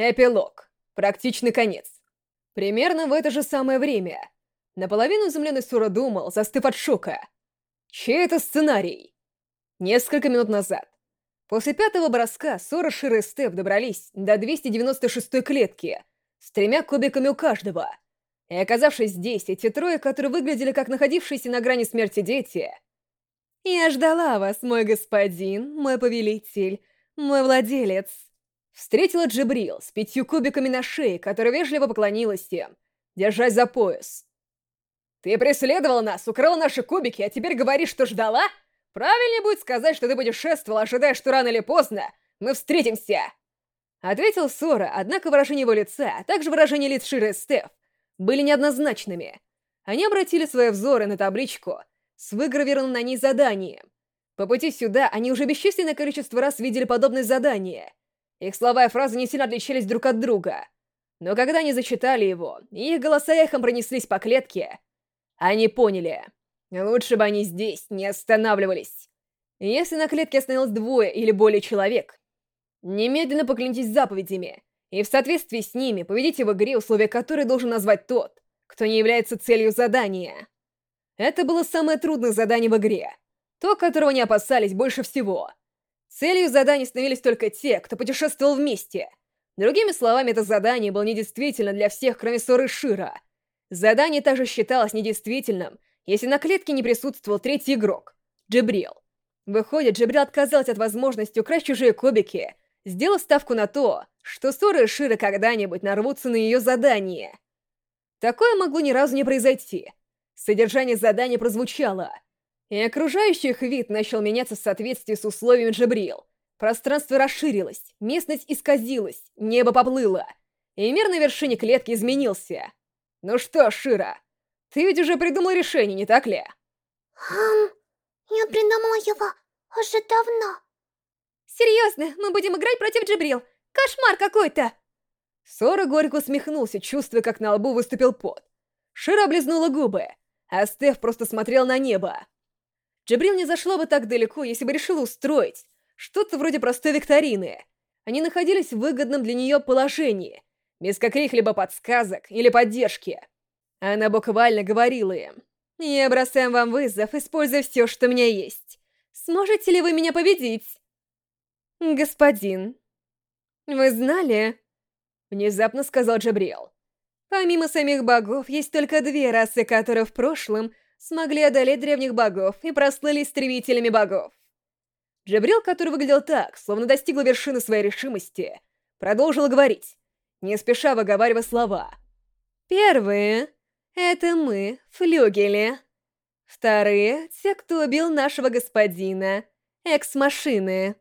Эпилог. Практичный конец. Примерно в это же самое время. Наполовину изумленный Сура думал, застыв от шока. Чей это сценарий? Несколько минут назад. После пятого броска Сора, Шира и Стеф добрались до 296-й клетки с тремя кубиками у каждого. И оказавшись здесь, эти трое, которые выглядели как находившиеся на грани смерти дети... «Я ждала вас, мой господин, мой повелитель, мой владелец», Встретила Джибрил с пятью кубиками на шее, которая вежливо поклонилась им, держась за пояс. «Ты преследовала нас, украла наши кубики, а теперь говоришь, что ждала? Правильнее будет сказать, что ты путешествовал, ожидая, что рано или поздно мы встретимся!» Ответил Сора, однако выражение его лица, а также выражение лиц Шира и Стеф были неоднозначными. Они обратили свои взоры на табличку с выгравированным на ней заданием. По пути сюда они уже бесчисленное количество раз видели подобные задания. Их слова и фразы не сильно отличались друг от друга. Но когда они зачитали его, и их голоса эхом пронеслись по клетке, они поняли. Лучше бы они здесь не останавливались. Если на клетке остановилось двое или более человек, немедленно поклянитесь заповедями, и в соответствии с ними поведите в игре условия, которые должен назвать тот, кто не является целью задания. Это было самое трудное задание в игре, то, которого не опасались больше всего — Целью заданий становились только те, кто путешествовал вместе. Другими словами, это задание было недействительно для всех, кроме Соры Шира. Задание также считалось недействительным, если на клетке не присутствовал третий игрок — Джибрил. Выходит, Джибрил отказался от возможности украсть чужие кубики, сделав ставку на то, что Сора и Шира когда-нибудь нарвутся на ее задание. Такое могло ни разу не произойти. Содержание задания прозвучало — и окружающий их вид начал меняться в соответствии с условиями Джабрил. Пространство расширилось, местность исказилась, небо поплыло, и мир на вершине клетки изменился. Ну что, Шира, ты ведь уже придумал решение, не так ли? Хм, я придумала его уже давно. Серьезно, мы будем играть против Джабрил? Кошмар какой-то! Сора горько усмехнулся, чувствуя, как на лбу выступил пот. Шира облизнула губы, а Стеф просто смотрел на небо. Джабрил не зашла бы так далеко, если бы решила устроить что-то вроде простой викторины. Они находились в выгодном для нее положении, без каких-либо подсказок или поддержки. Она буквально говорила им, «Я бросаю вам вызов, используя все, что у меня есть. Сможете ли вы меня победить?» «Господин, вы знали?» Внезапно сказал Джабриэл. «Помимо самих богов, есть только две расы, которые в прошлом смогли одолеть древних богов и прослыли истребителями богов. Джабрил, который выглядел так, словно достигла вершины своей решимости, продолжил говорить, не спеша выговаривая слова. «Первые — это мы, флюгели. Вторые — те, кто убил нашего господина, экс-машины».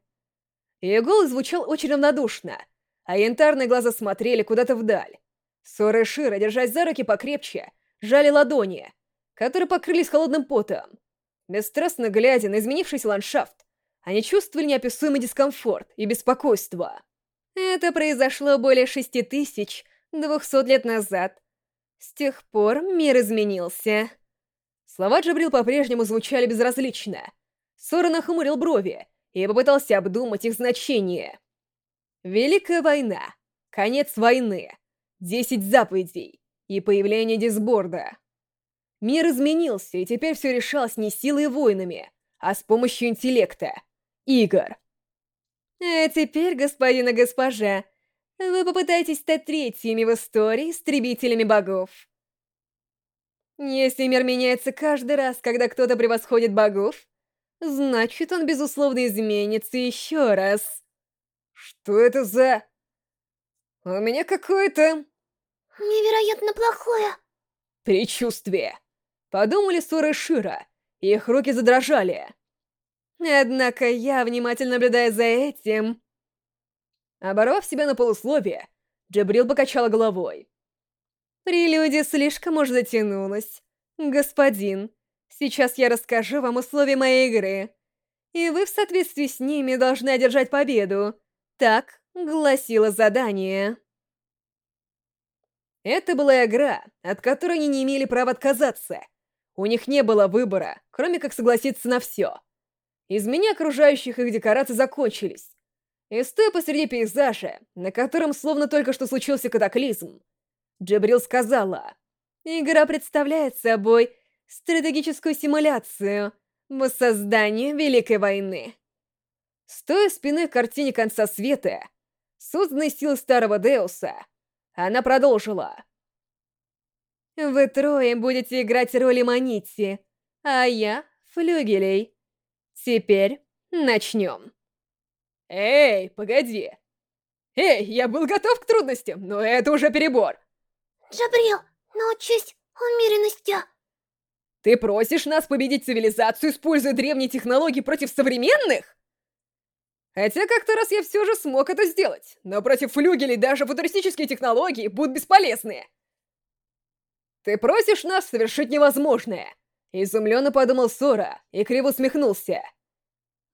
Ее голос звучал очень равнодушно, а янтарные глаза смотрели куда-то вдаль. Сора и Шира, держась за руки покрепче, жали ладони, которые покрылись холодным потом. Бесстрастно глядя на изменившийся ландшафт, они чувствовали неописуемый дискомфорт и беспокойство. Это произошло более шести тысяч двухсот лет назад. С тех пор мир изменился. Слова Джабрил по-прежнему звучали безразлично. Сора нахмурил брови и попытался обдумать их значение. Великая война, конец войны, десять заповедей и появление Дисборда. Мир изменился, и теперь все решалось не силой и воинами, а с помощью интеллекта. Игр. А теперь, господин и госпожа, вы попытаетесь стать третьими в истории истребителями богов. Если мир меняется каждый раз, когда кто-то превосходит богов, значит, он, безусловно, изменится еще раз. Что это за... У меня какое-то... Невероятно плохое... Предчувствие. Подумали и Шира, их руки задрожали. Однако я, внимательно наблюдая за этим... Оборвав себя на полусловие, Джабрил покачала головой. Прелюдия слишком уж затянулась. Господин, сейчас я расскажу вам условия моей игры. И вы в соответствии с ними должны одержать победу. Так гласило задание. Это была игра, от которой они не имели права отказаться — у них не было выбора, кроме как согласиться на все. Изменения окружающих их декораций закончились. И стоя посреди пейзажа, на котором словно только что случился катаклизм, Джабрил сказала, «Игра представляет собой стратегическую симуляцию воссоздания Великой войны». Стоя спиной к картине конца света, созданной силой старого Деуса, она продолжила. «Вы трое будете играть роли Манити, а я — флюгелей. Теперь начнем». «Эй, погоди! Эй, я был готов к трудностям, но это уже перебор!» Джабрил, научись умеренности. Ты просишь нас победить цивилизацию, используя древние технологии против современных? Хотя как-то раз я все же смог это сделать, но против флюгелей даже футуристические технологии будут бесполезны. Ты просишь нас совершить невозможное. Изумленно подумал Сора и криво усмехнулся.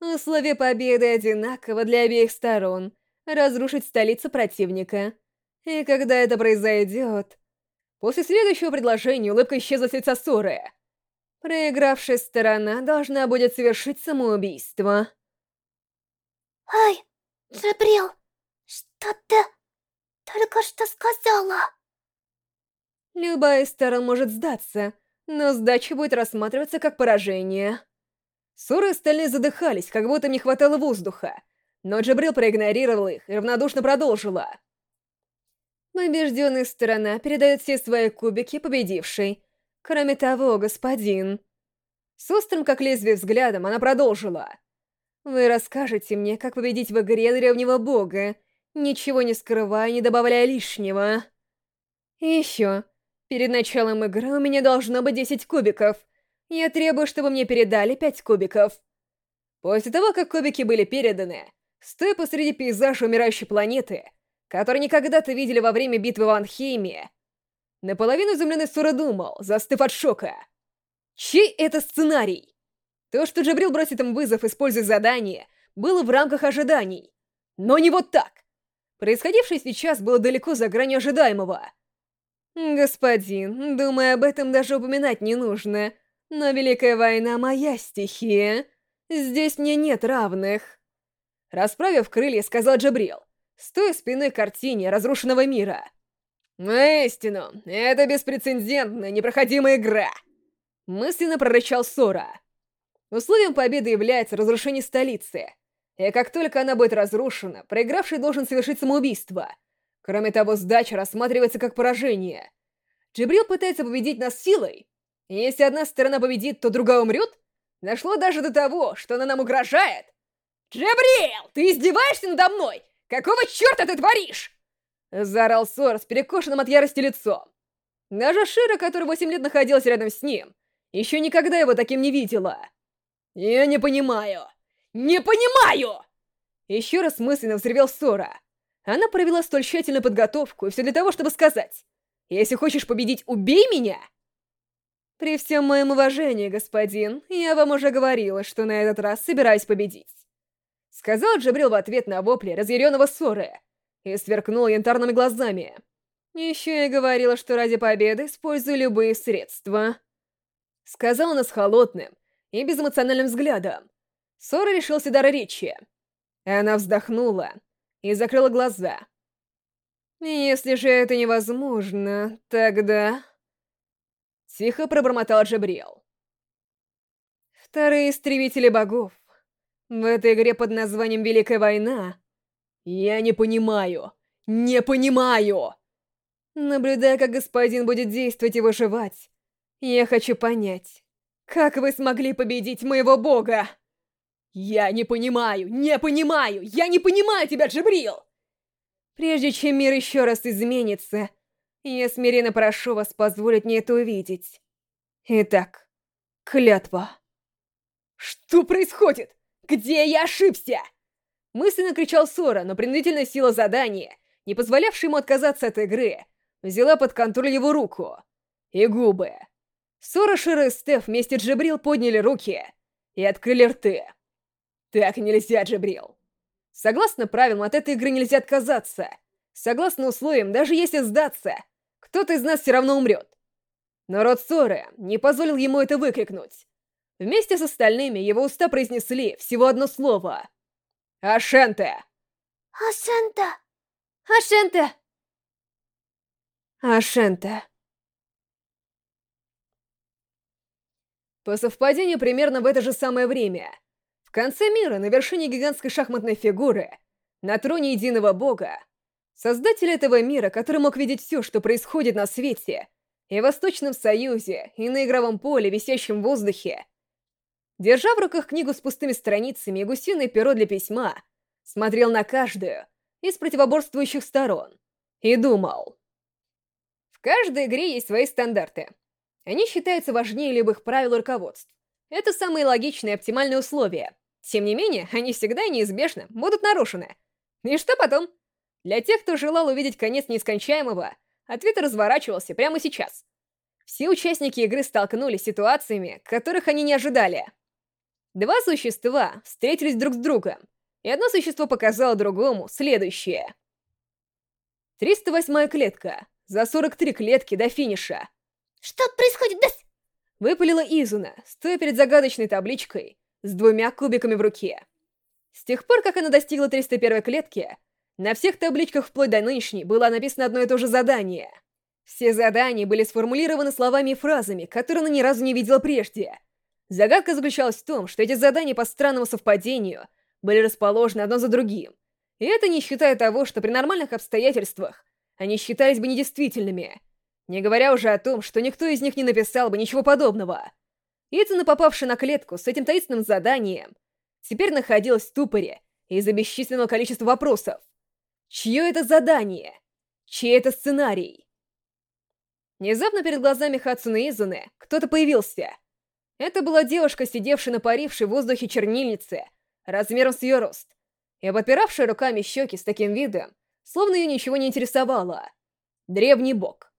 Условия победы одинаково для обеих сторон. Разрушить столицу противника. И когда это произойдет... После следующего предложения улыбка исчезла с лица Соры. Проигравшая сторона должна будет совершить самоубийство. Эй, Джабрил, что ты только что сказала? Любая из сторон может сдаться, но сдача будет рассматриваться как поражение. Соры остальные задыхались, как будто не хватало воздуха, но Джабрил проигнорировал их и равнодушно продолжила. Побежденная сторона передает все свои кубики победившей. Кроме того, господин... С острым, как лезвие, взглядом она продолжила. «Вы расскажете мне, как победить в игре древнего бога, ничего не скрывая, не добавляя лишнего. И еще, перед началом игры у меня должно быть 10 кубиков. Я требую, чтобы мне передали 5 кубиков». После того, как кубики были переданы, стоя посреди пейзажа умирающей планеты, который когда-то видели во время битвы в Анхейме, наполовину изумленный Сура думал, застыв от шока. Чей это сценарий? То, что Джабрил бросит им вызов, используя задание, было в рамках ожиданий. Но не вот так. Происходившее сейчас было далеко за гранью ожидаемого. «Господин, думаю, об этом даже упоминать не нужно, но Великая война — моя стихия. Здесь мне нет равных». Расправив крылья, сказал Джабрил стоя спиной к картине разрушенного мира. «Истину, это беспрецедентная, непроходимая игра!» Мысленно прорычал Сора. Условием победы является разрушение столицы. И как только она будет разрушена, проигравший должен совершить самоубийство. Кроме того, сдача рассматривается как поражение. Джибрил пытается победить нас силой. И если одна сторона победит, то другая умрет? Дошло даже до того, что она нам угрожает. «Джибрил, ты издеваешься надо мной? Какого черта ты творишь?» Заорал Сор с перекошенным от ярости лицом. Даже Шира, который восемь лет находился рядом с ним, еще никогда его таким не видела. «Я не понимаю! Не понимаю!» Еще раз мысленно взревел Сора. Она провела столь тщательную подготовку, и все для того, чтобы сказать, «Если хочешь победить, убей меня!» «При всем моем уважении, господин, я вам уже говорила, что на этот раз собираюсь победить. Сказал Джабрил в ответ на вопли разъяренного ссоры и сверкнул янтарными глазами. Еще я говорила, что ради победы использую любые средства. Сказал она с холодным и безэмоциональным взглядом. Сора решился дар речи. Она вздохнула и закрыла глаза. «Если же это невозможно, тогда...» Тихо пробормотал Джабрил. Вторые истребители богов в этой игре под названием «Великая война» я не понимаю, не понимаю. Наблюдая, как господин будет действовать и выживать, я хочу понять, как вы смогли победить моего бога? Я не понимаю, не понимаю, я не понимаю тебя, Джибрил! Прежде чем мир еще раз изменится, я смиренно прошу вас позволить мне это увидеть. Итак, клятва. Что происходит? Где я ошибся?» Мысленно кричал Сора, но принудительная сила задания, не позволявшая ему отказаться от игры, взяла под контроль его руку и губы. Сора, Шира и Стеф вместе Джабрил подняли руки и открыли рты. «Так нельзя, Джабрил!» Согласно правилам, от этой игры нельзя отказаться. Согласно условиям, даже если сдаться, кто-то из нас все равно умрет. Но род Соры не позволил ему это выкрикнуть. Вместе с остальными его уста произнесли всего одно слово. «Ашенте!» Ашента. Ашента! Ашента. По совпадению, примерно в это же самое время, конце мира, на вершине гигантской шахматной фигуры, на троне единого бога, создатель этого мира, который мог видеть все, что происходит на свете, и в Восточном Союзе, и на игровом поле, висящем в воздухе, держа в руках книгу с пустыми страницами и гусиное перо для письма, смотрел на каждую из противоборствующих сторон и думал. В каждой игре есть свои стандарты. Они считаются важнее любых правил и руководств. Это самые логичные и оптимальные условия. Тем не менее, они всегда и неизбежно будут нарушены. И что потом? Для тех, кто желал увидеть конец нескончаемого, ответ разворачивался прямо сейчас. Все участники игры столкнулись с ситуациями, которых они не ожидали. Два существа встретились друг с другом, и одно существо показало другому следующее. 308 клетка. За 43 клетки до финиша. Что происходит, Дас? Выпалила Изуна, стоя перед загадочной табличкой с двумя кубиками в руке. С тех пор, как она достигла 301 клетки, на всех табличках вплоть до нынешней было написано одно и то же задание. Все задания были сформулированы словами и фразами, которые она ни разу не видела прежде. Загадка заключалась в том, что эти задания по странному совпадению были расположены одно за другим. И это не считая того, что при нормальных обстоятельствах они считались бы недействительными — не говоря уже о том, что никто из них не написал бы ничего подобного. Итана, попавшая на клетку с этим таинственным заданием, теперь находилась в ступоре из-за бесчисленного количества вопросов. Чье это задание? Чей это сценарий? Внезапно перед глазами Хацуны Изуны кто-то появился. Это была девушка, сидевшая на парившей в воздухе чернильнице, размером с ее рост, и подпиравшая руками щеки с таким видом, словно ее ничего не интересовало. Древний бог.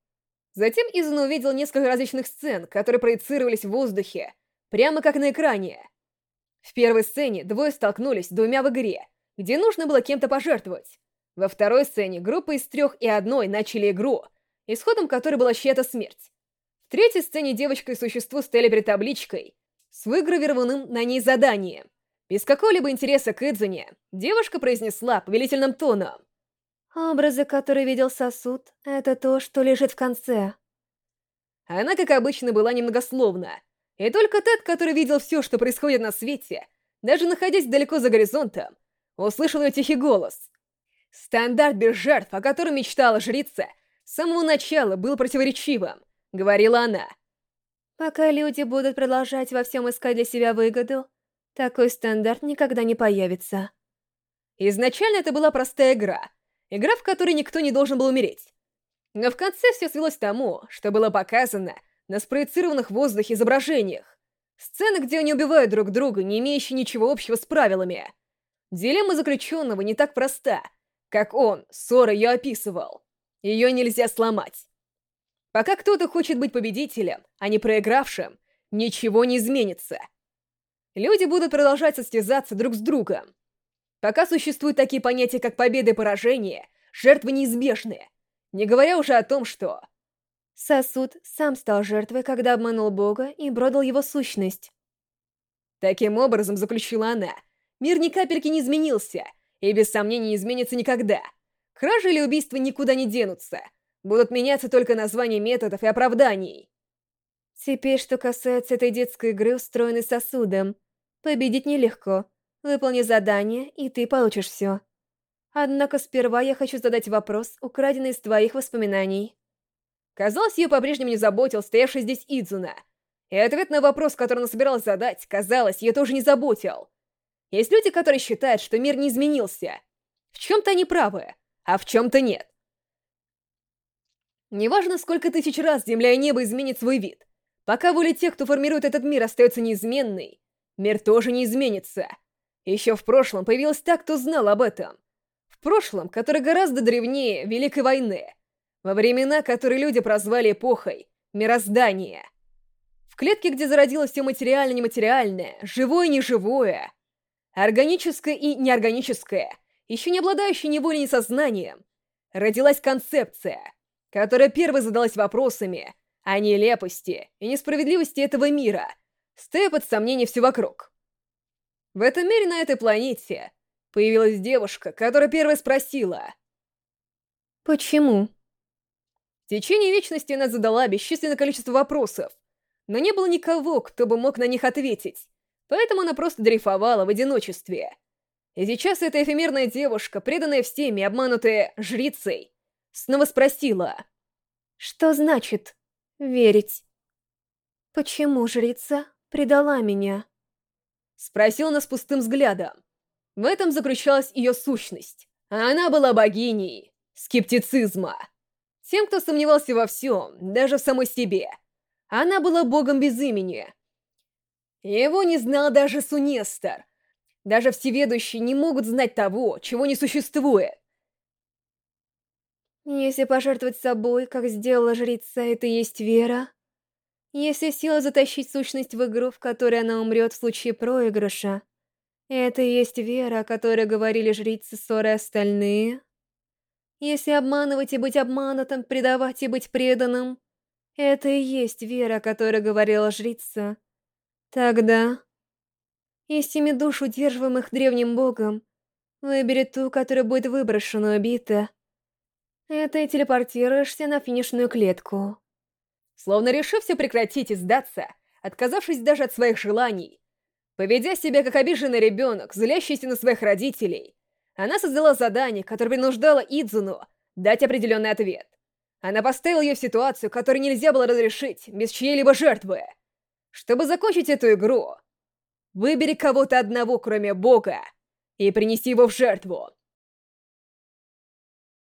Затем Изуна увидел несколько различных сцен, которые проецировались в воздухе, прямо как на экране. В первой сцене двое столкнулись двумя в игре, где нужно было кем-то пожертвовать. Во второй сцене группа из трех и одной начали игру, исходом которой была чья-то смерть. В третьей сцене девочка и существо стояли перед табличкой с выгравированным на ней заданием. Без какого-либо интереса к Идзуне, девушка произнесла повелительным тоном. Образы, которые видел сосуд, это то, что лежит в конце. Она, как обычно, была немногословна. И только тот, который видел все, что происходит на свете, даже находясь далеко за горизонтом, услышал ее тихий голос. Стандарт без жертв, о котором мечтала жрица, с самого начала был противоречивым, говорила она. Пока люди будут продолжать во всем искать для себя выгоду, такой стандарт никогда не появится. Изначально это была простая игра — Игра, в которой никто не должен был умереть. Но в конце все свелось к тому, что было показано на спроецированных в воздухе изображениях. Сцены, где они убивают друг друга, не имеющие ничего общего с правилами. Дилемма заключенного не так проста, как он, Сора, ее описывал. Ее нельзя сломать. Пока кто-то хочет быть победителем, а не проигравшим, ничего не изменится. Люди будут продолжать состязаться друг с другом, Пока существуют такие понятия, как победа и поражение, жертвы неизбежны. Не говоря уже о том, что... Сосуд сам стал жертвой, когда обманул Бога и продал его сущность. Таким образом, заключила она, мир ни капельки не изменился, и без сомнений не изменится никогда. Кражи или убийства никуда не денутся. Будут меняться только названия методов и оправданий. Теперь, что касается этой детской игры, устроенной сосудом. Победить нелегко. Выполни задание, и ты получишь все. Однако сперва я хочу задать вопрос, украденный из твоих воспоминаний. Казалось, ее по-прежнему не заботил стоявший здесь Идзуна. И ответ на вопрос, который она собиралась задать, казалось, ее тоже не заботил. Есть люди, которые считают, что мир не изменился. В чем-то они правы, а в чем-то нет. Неважно, сколько тысяч раз Земля и Небо изменят свой вид. Пока воля тех, кто формирует этот мир, остается неизменной, мир тоже не изменится. Еще в прошлом появилась та, кто знал об этом. В прошлом, которое гораздо древнее Великой войны. Во времена, которые люди прозвали эпохой мироздания. В клетке, где зародилось все материально-нематериальное, живое и неживое, органическое и неорганическое, еще не обладающее ни волей, ни сознанием, родилась концепция, которая первой задалась вопросами о нелепости и несправедливости этого мира, стоя под сомнение все вокруг. В этом мире на этой планете появилась девушка, которая первой спросила. Почему? В течение вечности она задала бесчисленное количество вопросов, но не было никого, кто бы мог на них ответить, поэтому она просто дрейфовала в одиночестве. И сейчас эта эфемерная девушка, преданная всеми, обманутая жрицей, снова спросила. Что значит верить? Почему жрица предала меня? Спросила она с пустым взглядом. В этом заключалась ее сущность. Она была богиней скептицизма. Тем, кто сомневался во всем, даже в самой себе. Она была богом без имени. Его не знал даже Сунестер. Даже всеведущие не могут знать того, чего не существует. Если пожертвовать собой, как сделала жрица, это есть вера. Если сила затащить сущность в игру, в которой она умрет в случае проигрыша, это и есть вера, о которой говорили жрицы ссоры остальные. Если обманывать и быть обманутым, предавать и быть преданным, это и есть вера, о которой говорила жрица. Тогда, если душ, удерживаемых древним богом, выбери ту, которая будет выброшена, убита, это и телепортируешься на финишную клетку. Словно решив все прекратить и сдаться, отказавшись даже от своих желаний, поведя себя как обиженный ребенок, злящийся на своих родителей, она создала задание, которое принуждало Идзуну дать определенный ответ. Она поставила ее в ситуацию, которую нельзя было разрешить без чьей-либо жертвы. Чтобы закончить эту игру, выбери кого-то одного, кроме Бога, и принеси его в жертву.